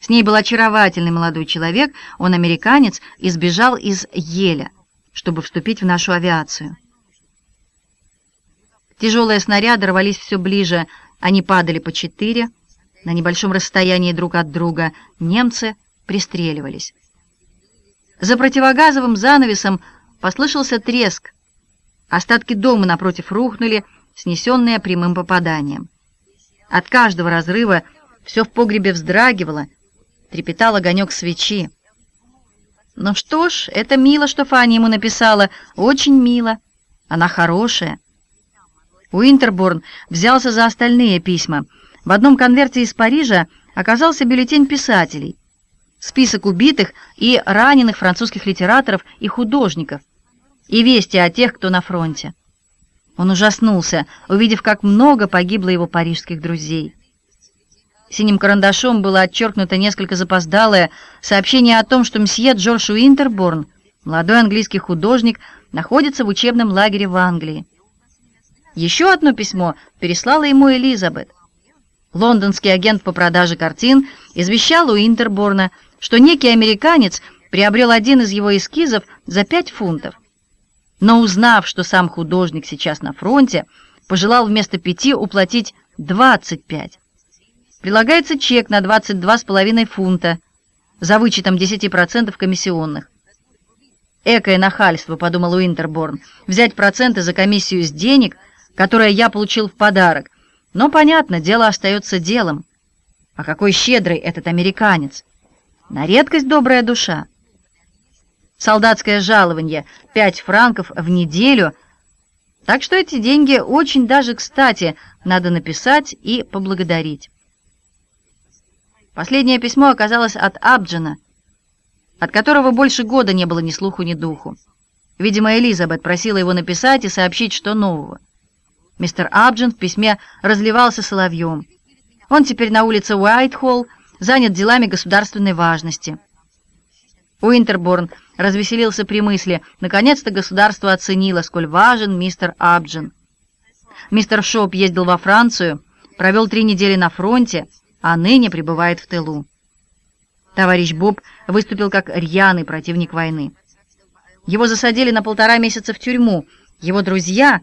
С ней был очаровательный молодой человек, он американец, и сбежал из Еля, чтобы вступить в нашу авиацию. Тяжелые снаряды рвались все ближе, они падали по четыре, на небольшом расстоянии друг от друга, немцы пристреливались. За противогазовым занавесом послышался треск, Остатки дома напротив рухнули, снесенные прямым попаданием. От каждого разрыва все в погребе вздрагивало, трепетал огонек свечи. Ну что ж, это мило, что Фанни ему написала, очень мило. Она хорошая. Уинтерборн взялся за остальные письма. В одном конверте из Парижа оказался бюллетень писателей, список убитых и раненых французских литераторов и художников, и вести о тех, кто на фронте. Он ужаснулся, увидев, как много погибло его парижских друзей. Синим карандашом было отчеркнуто несколько запоздалое сообщение о том, что мсье Джордж Уинтерборн, молодой английский художник, находится в учебном лагере в Англии. Еще одно письмо переслала ему Элизабет. Лондонский агент по продаже картин извещал Уинтерборна, что некий американец приобрел один из его эскизов за пять фунтов но узнав, что сам художник сейчас на фронте, пожелал вместо пяти уплатить 25. Прилагается чек на 22,5 фунта за вычетом 10% комиссионных. Экое нахальство, подумал Уинтерборн, взять проценты за комиссию с денег, которые я получил в подарок. Но, понятно, дело остается делом. А какой щедрый этот американец! На редкость добрая душа солдатское жалование 5 франков в неделю, так что эти деньги очень даже кстати надо написать и поблагодарить. Последнее письмо оказалось от Абджина, от которого больше года не было ни слуху, ни духу. Видимо, Элизабет просила его написать и сообщить, что нового. Мистер Абджин в письме разливался соловьем. Он теперь на улице Уайтхолл, занят делами государственной важности. Уинтерборн развеселился при мысли, наконец-то государство оценило, сколь важен мистер Апджон. Мистер Шобб ездил во Францию, провел три недели на фронте, а ныне пребывает в тылу. Товарищ Бобб выступил как рьяный противник войны. Его засадили на полтора месяца в тюрьму. Его друзья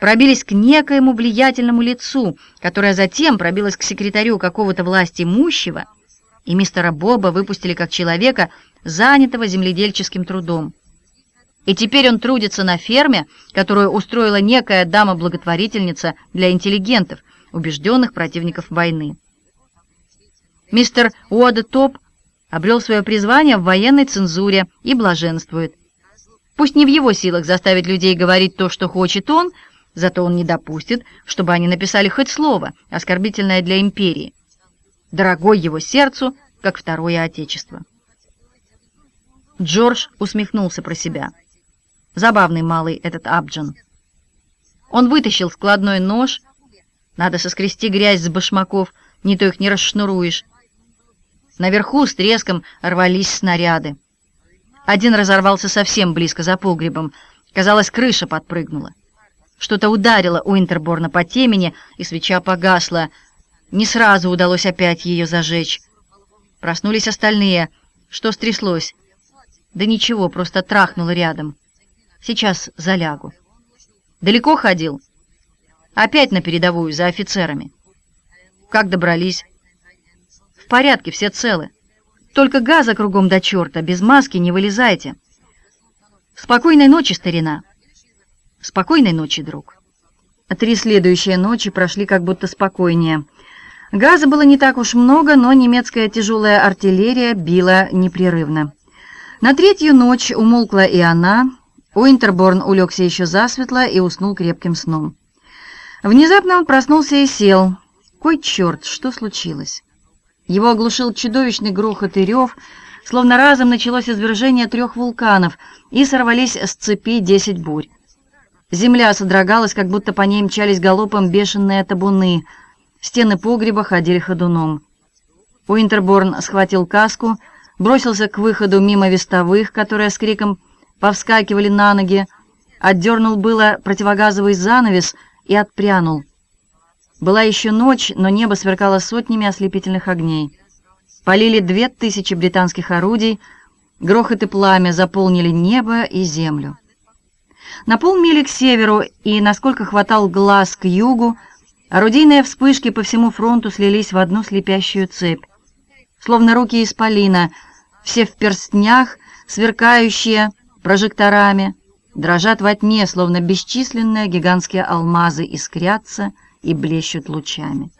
пробились к некоему влиятельному лицу, которое затем пробилось к секретарю какого-то власти имущего, и мистера Боба выпустили как человека, занятого земледельческим трудом. И теперь он трудится на ферме, которую устроила некая дама-благотворительница для интеллигентов, убежденных противников войны. Мистер Уода Топ обрел свое призвание в военной цензуре и блаженствует. Пусть не в его силах заставить людей говорить то, что хочет он, зато он не допустит, чтобы они написали хоть слово, оскорбительное для империи, дорогой его сердцу, как второе отечество. Джордж усмехнулся про себя. Забавный малый этот Абджан. Он вытащил складной нож. Надо соскрести грязь с башмаков, не то их не расшнуруешь. Наверху с треском рвались снаряды. Один разорвался совсем близко за погребом. Казалось, крыша подпрыгнула. Что-то ударило у Интерборна по темени, и свеча погасла. Не сразу удалось опять ее зажечь. Проснулись остальные. Что стряслось? Да ничего, просто трахнуло рядом. Сейчас залягу. Далеко ходил? Опять на передовую, за офицерами. Как добрались? В порядке, все целы. Только газа кругом до черта, без маски не вылезайте. Спокойной ночи, старина. Спокойной ночи, друг. Три следующие ночи прошли как будто спокойнее. Газа было не так уж много, но немецкая тяжелая артиллерия била непрерывно. На третью ночь умолкла и она, Уинтерборн улегся еще засветло и уснул крепким сном. Внезапно он проснулся и сел. Кой черт, что случилось? Его оглушил чудовищный грохот и рев, словно разом началось извержение трех вулканов, и сорвались с цепи десять бурь. Земля содрогалась, как будто по ней мчались галопом бешеные табуны. Стены погреба ходили ходуном. Уинтерборн схватил каску, бросился к выходу мимо вестовых, которые с криком повскакивали на ноги, отдернул было противогазовый занавес и отпрянул. Была еще ночь, но небо сверкало сотнями ослепительных огней. Полили две тысячи британских орудий, грохот и пламя заполнили небо и землю. На полмили к северу и, насколько хватал глаз, к югу, орудийные вспышки по всему фронту слились в одну слепящую цепь. Словно руки исполина, все в перстнях, сверкающие, прожекторами, дрожат во тьме, словно бесчисленные гигантские алмазы искрятся и блещут лучами.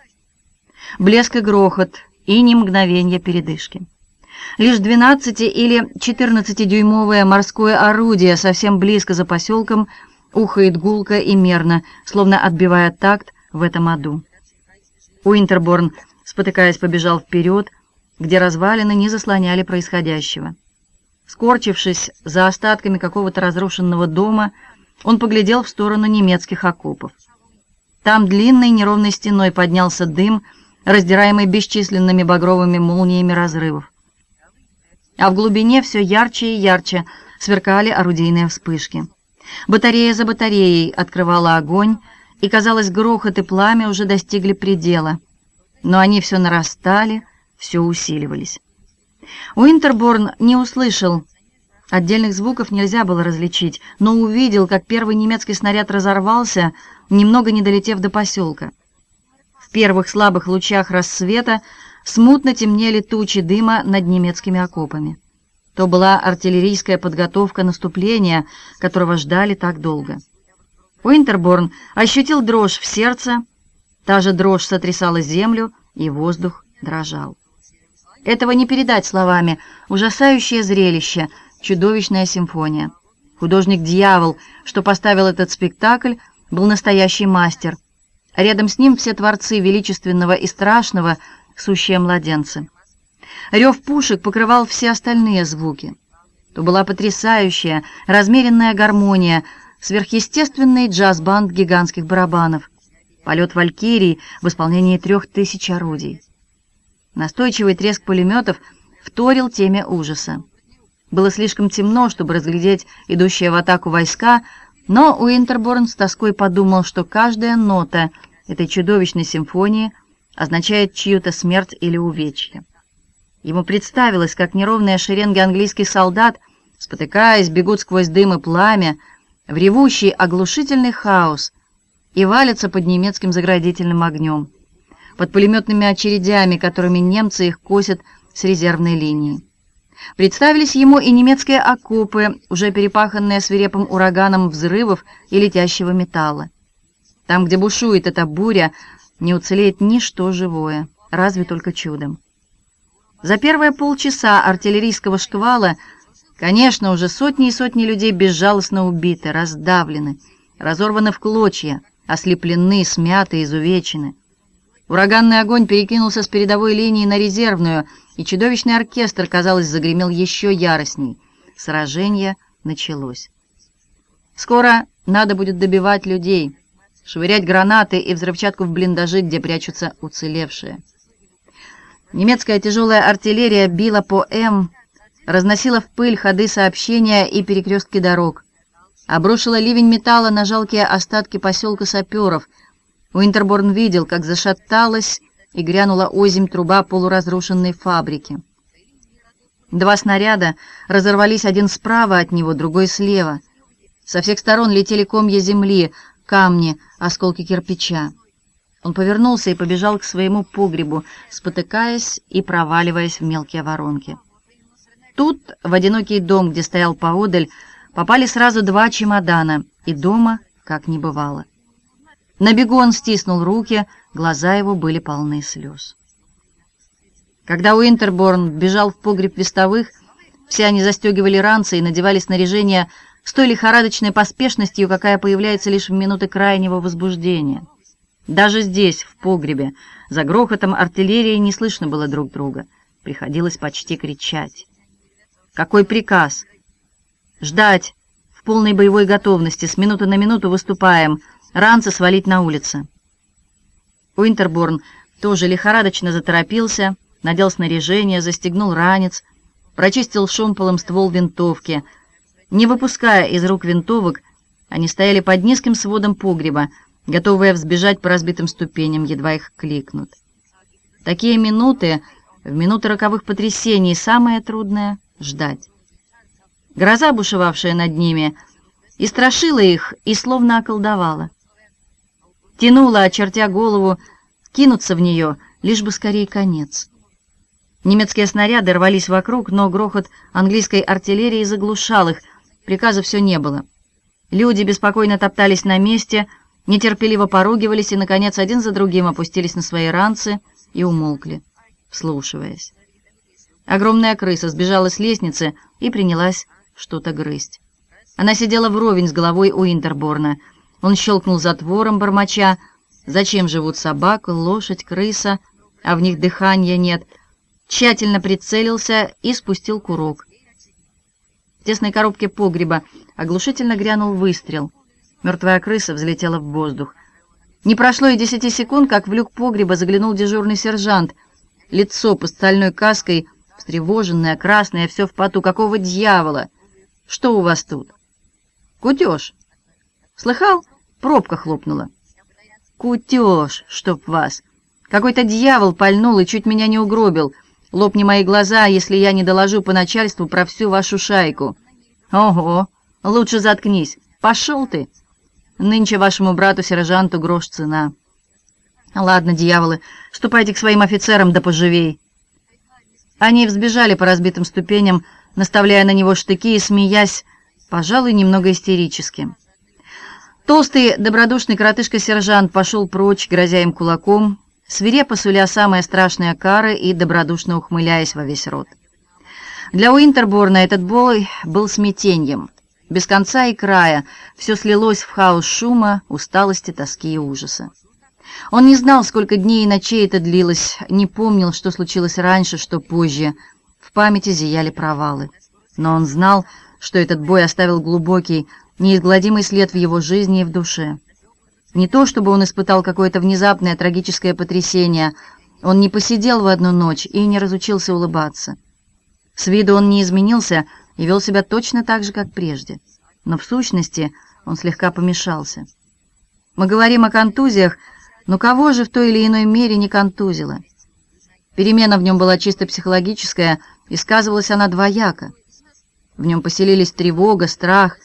Блеск и грохот, и ни мгновенья передышки. Лишь 12 или 14-дюймовое морское орудие совсем близко за поселком ухает гулко и мерно, словно отбивая такт в этом аду. Уинтерборн, спотыкаясь, побежал вперед, где развалины не заслоняли происходящего. Скорчившись за остатками какого-то разрушенного дома, он поглядел в сторону немецких окопов. Там длинной неровной стеной поднялся дым, раздираемый бесчисленными багровыми молниями разрывов. А в глубине все ярче и ярче сверкали орудийные вспышки. Батарея за батареей открывала огонь, и, казалось, грохот и пламя уже достигли предела. Но они все нарастали, все усиливались. Уинтерборн не услышал. Отдельных звуков нельзя было различить, но увидел, как первый немецкий снаряд разорвался, немного не долетев до поселка. В первых слабых лучах рассвета смутно темнели тучи дыма над немецкими окопами. То была артиллерийская подготовка наступления, которого ждали так долго. Уинтерборн ощутил дрожь в сердце, та же дрожь сотрясала землю, и воздух дрожал. Этого не передать словами. Ужасающее зрелище, чудовищная симфония. Художник-дьявол, что поставил этот спектакль, был настоящий мастер. Рядом с ним все творцы величественного и страшного, сущие младенцы. Рев пушек покрывал все остальные звуки. То была потрясающая, размеренная гармония, сверхъестественный джаз-банд гигантских барабанов, полет валькирий в исполнении трех тысяч орудий. Настойчивый треск пулеметов вторил теме ужаса. Было слишком темно, чтобы разглядеть идущие в атаку войска, Но Уинтерборн с тоской подумал, что каждая нота этой чудовищной симфонии означает чью-то смерть или увечье. Ему представилось, как неровные шеренги английских солдат, спотыкаясь, бегут сквозь дым и пламя, в ревущий оглушительный хаос и валятся под немецким заградительным огнем, под пулеметными очередями, которыми немцы их косят с резервной линии. Представились ему и немецкие окопы, уже перепаханные свирепым ураганом взрывов и летящего металла. Там, где бушует эта буря, не уцелеет ничто живое, разве только чудом. За первые полчаса артиллерийского шквала, конечно, уже сотни и сотни людей безжалостно убиты, раздавлены, разорваны в клочья, ослеплены, смяты, изувечены. Ураганный огонь перекинулся с передовой линии на резервную, и чудовищный оркестр, казалось, загремел еще яростней. Сражение началось. Скоро надо будет добивать людей, швырять гранаты и взрывчатку в блиндажи, где прячутся уцелевшие. Немецкая тяжелая артиллерия била по М, разносила в пыль ходы сообщения и перекрестки дорог, обрушила ливень металла на жалкие остатки поселка саперов. Уинтерборн видел, как зашаталась и грянула озимь труба полуразрушенной фабрики. Два снаряда разорвались один справа от него, другой слева. Со всех сторон летели комья земли, камни, осколки кирпича. Он повернулся и побежал к своему погребу, спотыкаясь и проваливаясь в мелкие воронки. Тут, в одинокий дом, где стоял поодаль, попали сразу два чемодана, и дома как не бывало. На бегу он стиснул руки, глаза его были полны слез. Когда Уинтерборн бежал в погреб вестовых, все они застегивали ранцы и надевали снаряжение с той лихорадочной поспешностью, какая появляется лишь в минуты крайнего возбуждения. Даже здесь, в погребе, за грохотом артиллерии не слышно было друг друга. Приходилось почти кричать. «Какой приказ?» «Ждать! В полной боевой готовности, с минуты на минуту выступаем, ранцы свалить на улице». Уинтерборн тоже лихорадочно заторопился, надел снаряжение, застегнул ранец, прочистил шомполом ствол винтовки. Не выпуская из рук винтовок, они стояли под низким сводом погреба, готовые взбежать по разбитым ступеням, едва их кликнут. Такие минуты, в минуты роковых потрясений, самое трудное — ждать. Гроза, бушевавшая над ними, и страшила их, и словно околдовала. Тянула, очертя голову, кинуться в нее, лишь бы скорее конец. Немецкие снаряды рвались вокруг, но грохот английской артиллерии заглушал их, приказа все не было. Люди беспокойно топтались на месте — нетерпеливо поругивались и, наконец, один за другим опустились на свои ранцы и умолкли, вслушиваясь. Огромная крыса сбежала с лестницы и принялась что-то грызть. Она сидела вровень с головой у Интерборна. Он щелкнул затвором, бормоча. «Зачем живут собака, лошадь, крыса, а в них дыхания нет?» Тщательно прицелился и спустил курок. В тесной коробке погреба оглушительно грянул выстрел — Мертвая крыса взлетела в воздух. Не прошло и десяти секунд, как в люк погреба заглянул дежурный сержант. Лицо под стальной каской, встревоженное, красное, все в поту. Какого дьявола? Что у вас тут? Кутеж. Слыхал? Пробка хлопнула. Кутеж, чтоб вас. Какой-то дьявол пальнул и чуть меня не угробил. Лопни мои глаза, если я не доложу по начальству про всю вашу шайку. Ого, лучше заткнись. Пошел ты. Нынче вашему брату-сержанту грош цена. Ладно, дьяволы, ступайте к своим офицерам, да поживей. Они взбежали по разбитым ступеням, наставляя на него штыки и смеясь, пожалуй, немного истерически. Толстый, добродушный коротышка-сержант пошел прочь, грозя им кулаком, свирепо суля самые страшные кары и добродушно ухмыляясь во весь рот. Для Уинтерборна этот бой был смятеньем. Без конца и края все слилось в хаос шума, усталости, тоски и ужаса. Он не знал, сколько дней и ночей это длилось, не помнил, что случилось раньше, что позже. В памяти зияли провалы. Но он знал, что этот бой оставил глубокий, неизгладимый след в его жизни и в душе. Не то, чтобы он испытал какое-то внезапное трагическое потрясение, он не посидел в одну ночь и не разучился улыбаться. С виду он не изменился, и вел себя точно так же, как прежде. Но в сущности Он слегка помешался. Мы говорим о контузиях, но кого же в той или иной мере не контузило? Перемена в нем была чисто психологическая, и сказывалась она двояко. В нем поселились тревога, страх,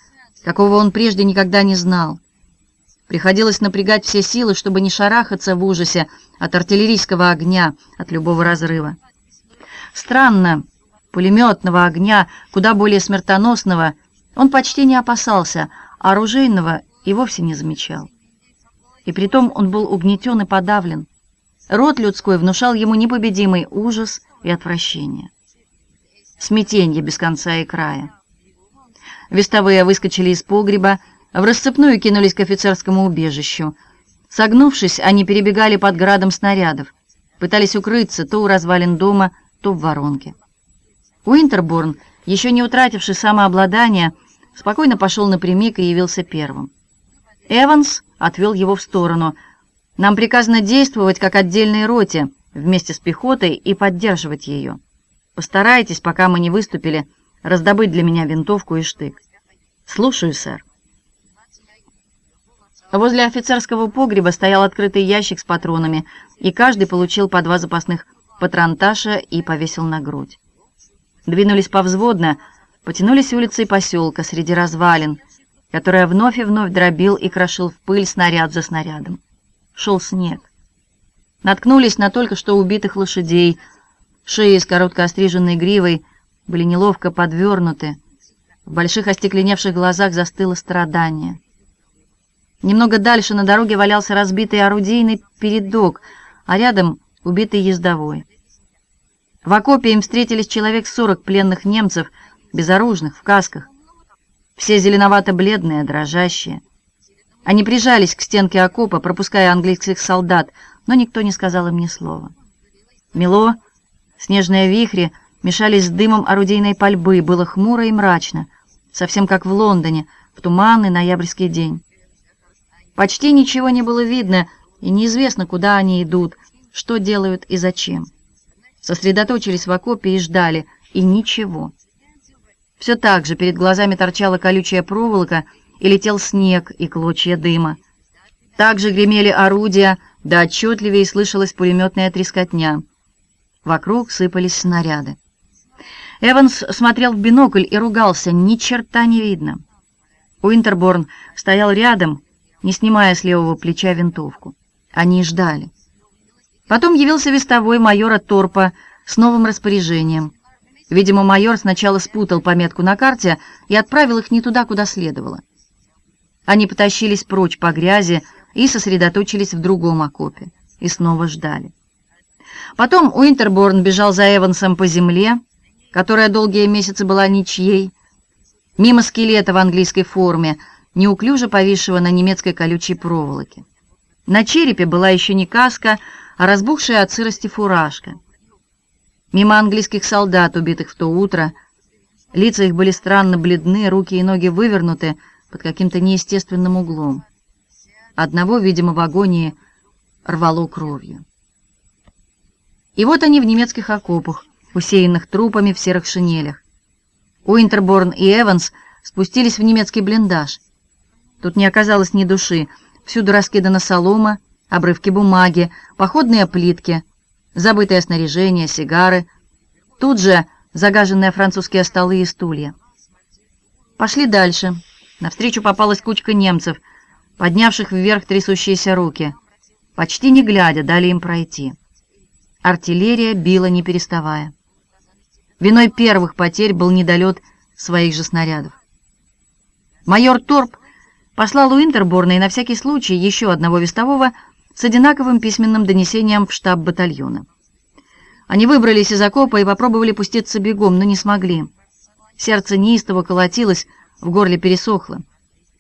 какого он прежде никогда не знал. Приходилось напрягать все силы, чтобы не шарахаться в ужасе от артиллерийского огня, от любого разрыва. Странно, пулеметного огня, куда более смертоносного, он почти не опасался, а оружейного и вовсе не замечал. И притом он был угнетен и подавлен. Род людской внушал ему непобедимый ужас и отвращение. Смятенье без конца и края. Вестовые выскочили из погреба, в расцепную кинулись к офицерскому убежищу. Согнувшись, они перебегали под градом снарядов, пытались укрыться то у развалин дома, то в воронке. Уинтерборн, еще не утративший самообладание, спокойно пошел напрямик и явился первым. Эванс отвел его в сторону. «Нам приказано действовать как отдельной роте, вместе с пехотой и поддерживать ее. Постарайтесь, пока мы не выступили, раздобыть для меня винтовку и штык». «Слушаю, сэр». Возле офицерского погреба стоял открытый ящик с патронами, и каждый получил по два запасных патронташа и повесил на грудь. Двинулись повзводно, потянулись улицы поселка среди развалин, которая вновь и вновь дробил и крошил в пыль снаряд за снарядом. Шел снег. Наткнулись на только что убитых лошадей. Шеи с коротко остриженной гривой были неловко подвернуты. В больших остекленевших глазах застыло страдание. Немного дальше на дороге валялся разбитый орудийный передок, а рядом убитый ездовой. В окопе им встретились человек сорок пленных немцев, безоружных, в касках. Все зеленовато-бледные, дрожащие. Они прижались к стенке окопа, пропуская английских солдат, но никто не сказал им ни слова. Мело, снежные вихри мешались с дымом орудийной пальбы, было хмуро и мрачно, совсем как в Лондоне, в туманный ноябрьский день. Почти ничего не было видно, и неизвестно, куда они идут, что делают и зачем. Сосредоточились в окопе и ждали, и ничего. Все так же перед глазами торчала колючая проволока, и летел снег и клочья дыма. Также гремели орудия, да отчетливее слышалась пулеметная трескотня. Вокруг сыпались снаряды. Эванс смотрел в бинокль и ругался, ни черта не видно. Уинтерборн стоял рядом, не снимая с левого плеча винтовку. Они ждали. Потом явился вестовой майора Торпа с новым распоряжением — Видимо, майор сначала спутал пометку на карте и отправил их не туда, куда следовало. Они потащились прочь по грязи и сосредоточились в другом окопе. И снова ждали. Потом Уинтерборн бежал за Эвансом по земле, которая долгие месяцы была ничьей, мимо скелета в английской форме, неуклюже повисшего на немецкой колючей проволоке. На черепе была еще не каска, а разбухшая от сырости фуражка — Мимо английских солдат, убитых в то утро. Лица их были странно бледны, руки и ноги вывернуты под каким-то неестественным углом. Одного, видимо, в агонии рвало кровью. И вот они в немецких окопах, усеянных трупами в серых шинелях. Уинтерборн и Эванс спустились в немецкий блиндаж. Тут не оказалось ни души, всюду раскидана солома, обрывки бумаги, походные плитки — забытое снаряжение, сигары, тут же загаженные французские столы и стулья. Пошли дальше. Навстречу попалась кучка немцев, поднявших вверх трясущиеся руки. Почти не глядя, дали им пройти. Артиллерия била не переставая. Виной первых потерь был недолет своих же снарядов. Майор Торп послал Уинтерборна и на всякий случай еще одного вестового с одинаковым письменным донесением в штаб батальона. Они выбрались из окопа и попробовали пуститься бегом, но не смогли. Сердце неистово колотилось, в горле пересохло.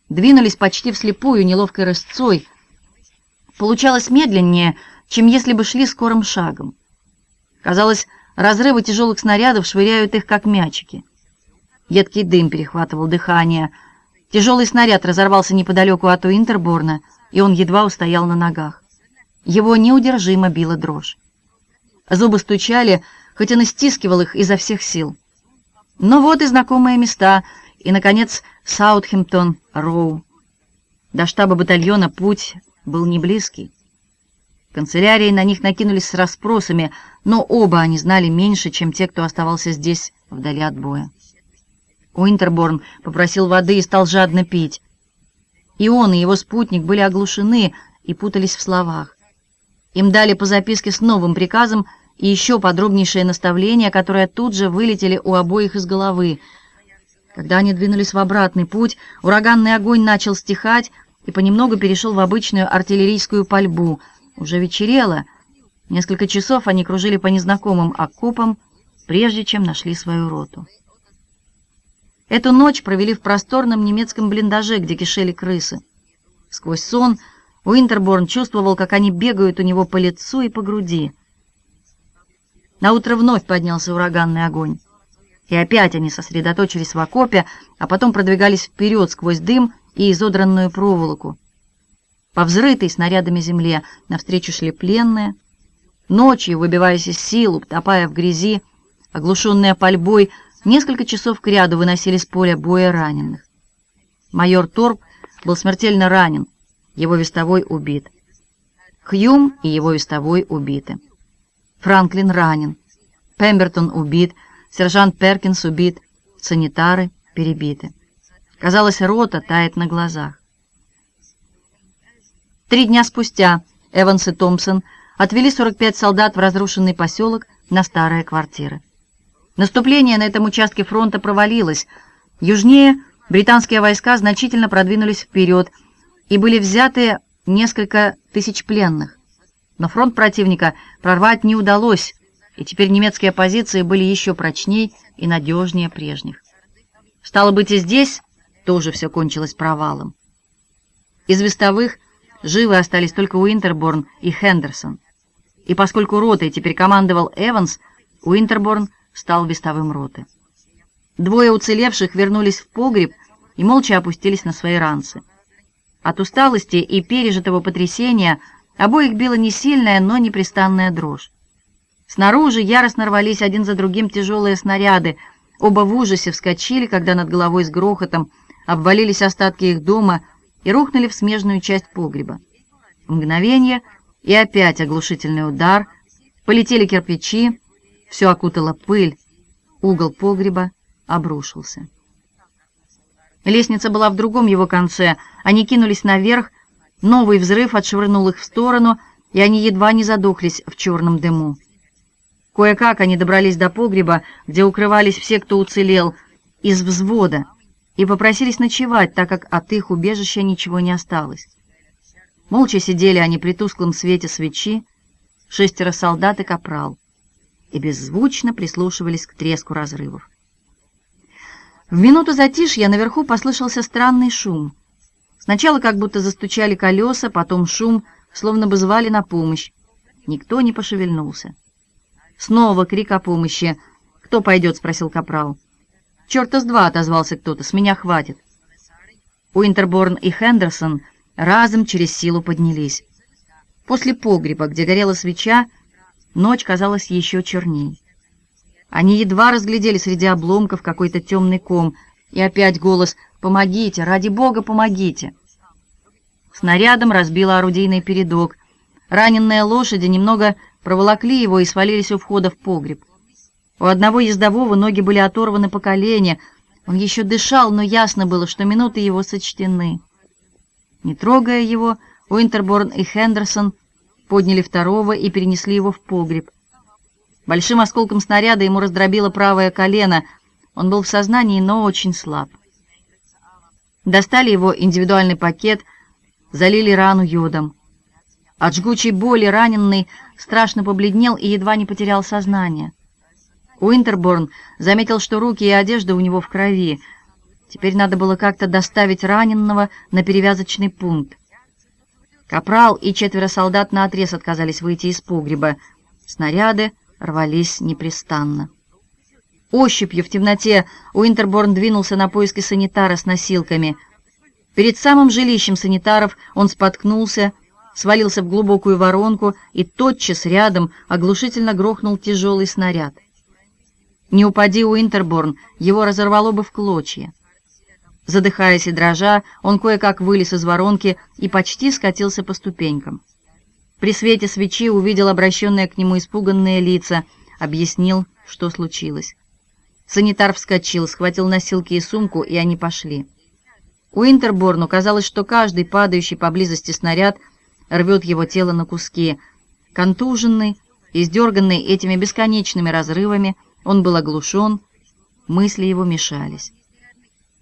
Двинулись почти вслепую, неловкой рысцой. Получалось медленнее, чем если бы шли скорым шагом. Казалось, разрывы тяжелых снарядов швыряют их, как мячики. Едкий дым перехватывал дыхание. Тяжелый снаряд разорвался неподалеку от Уинтерборна, и он едва устоял на ногах. Его неудержимо била дрожь. Зубы стучали, хоть он и стискивал их изо всех сил. Но вот и знакомые места, и, наконец, Саутхемптон, Роу. До штаба батальона путь был не близкий. Канцелярии на них накинулись с расспросами, но оба они знали меньше, чем те, кто оставался здесь вдали от боя. Уинтерборн попросил воды и стал жадно пить. И он, и его спутник были оглушены и путались в словах. Им дали по записке с новым приказом и еще подробнейшие наставления, которые тут же вылетели у обоих из головы. Когда они двинулись в обратный путь, ураганный огонь начал стихать и понемногу перешел в обычную артиллерийскую пальбу. Уже вечерело. Несколько часов они кружили по незнакомым окопам, прежде чем нашли свою роту. Эту ночь провели в просторном немецком блиндаже, где кишели крысы. Сквозь сон Уинтерборн чувствовал, как они бегают у него по лицу и по груди. Наутро вновь поднялся ураганный огонь. И опять они сосредоточились в окопе, а потом продвигались вперед сквозь дым и изодранную проволоку. По взрытой снарядами земле навстречу шли пленные. Ночью, выбиваясь из сил, утопая в грязи, оглушенные пальбой, Несколько часов кряду выносили с поля боя раненых. Майор Торп был смертельно ранен, его вестовой убит. Хьюм и его вестовой убиты. Франклин ранен. Пембертон убит, сержант Перкинс убит, санитары перебиты. Казалось, рота тает на глазах. Три дня спустя Эванс и Томпсон отвели 45 солдат в разрушенный поселок на старые квартиры. Наступление на этом участке фронта провалилось. Южнее британские войска значительно продвинулись вперед и были взяты несколько тысяч пленных. Но фронт противника прорвать не удалось, и теперь немецкие позиции были еще прочней и надежнее прежних. Стало быть, и здесь тоже все кончилось провалом. Из вестовых живы остались только Уинтерборн и Хендерсон. И поскольку ротой теперь командовал Эванс, Уинтерборн стал вестовым роты. Двое уцелевших вернулись в погреб и молча опустились на свои ранцы. От усталости и пережитого потрясения обоих била не сильная, но непрестанная дрожь. Снаружи яростно рвались один за другим тяжелые снаряды. Оба в ужасе вскочили, когда над головой с грохотом обвалились остатки их дома и рухнули в смежную часть погреба. Мгновение и опять оглушительный удар, полетели кирпичи, все окутала пыль, угол погреба обрушился. Лестница была в другом его конце, они кинулись наверх, новый взрыв отшвырнул их в сторону, и они едва не задохлись в черном дыму. Кое-как они добрались до погреба, где укрывались все, кто уцелел, из взвода, и попросились ночевать, так как от их убежища ничего не осталось. Молча сидели они при тусклом свете свечи, шестеро солдат и капрал и беззвучно прислушивались к треску разрывов. В минуту затишья наверху послышался странный шум. Сначала как будто застучали колеса, потом шум, словно бы звали на помощь. Никто не пошевельнулся. Снова крик о помощи. «Кто пойдет?» — спросил Капрал. «Черта с два!» — отозвался кто-то. «С меня хватит!» Уинтерборн и Хендерсон разом через силу поднялись. После погреба, где горела свеча, Ночь казалась еще черней. Они едва разглядели среди обломков какой-то темный ком, и опять голос «Помогите! Ради Бога, помогите!» Снарядом разбило орудийный передок. Раненые лошади немного проволокли его и свалились у входа в погреб. У одного ездового ноги были оторваны по колени. Он еще дышал, но ясно было, что минуты его сочтены. Не трогая его, Уинтерборн и Хендерсон подняли второго и перенесли его в погреб. Большим осколком снаряда ему раздробило правое колено. Он был в сознании, но очень слаб. Достали его индивидуальный пакет, залили рану йодом. От жгучей боли раненый страшно побледнел и едва не потерял сознание. Уинтерборн заметил, что руки и одежда у него в крови. Теперь надо было как-то доставить раненого на перевязочный пункт. Капрал и четверо солдат наотрез отказались выйти из погреба. Снаряды рвались непрестанно. Ощупью в темноте Уинтерборн двинулся на поиски санитара с носилками. Перед самым жилищем санитаров он споткнулся, свалился в глубокую воронку и тотчас рядом оглушительно грохнул тяжелый снаряд. Не упади Уинтерборн, его разорвало бы в клочья. Задыхаясь и дрожа, он кое-как вылез из воронки и почти скатился по ступенькам. При свете свечи увидел обращенные к нему испуганные лица, объяснил, что случилось. Санитар вскочил, схватил носилки и сумку, и они пошли. Уинтерборну казалось, что каждый падающий поблизости снаряд рвет его тело на куски. Контуженный, издерганный этими бесконечными разрывами, он был оглушен, мысли его мешались.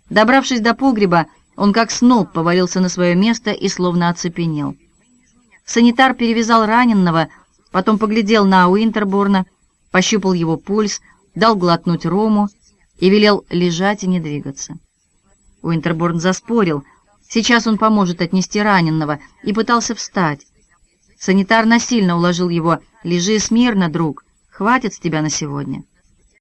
Добравшись до погреба, он как сноб повалился на свое место и словно оцепенел. Санитар перевязал раненного, потом поглядел на Уинтерборна, пощупал его пульс, дал глотнуть рому и велел лежать и не двигаться. Уинтерборн заспорил. Сейчас он поможет отнести раненого, и пытался встать. Санитар насильно уложил его. «Лежи смирно, друг, хватит с тебя на сегодня».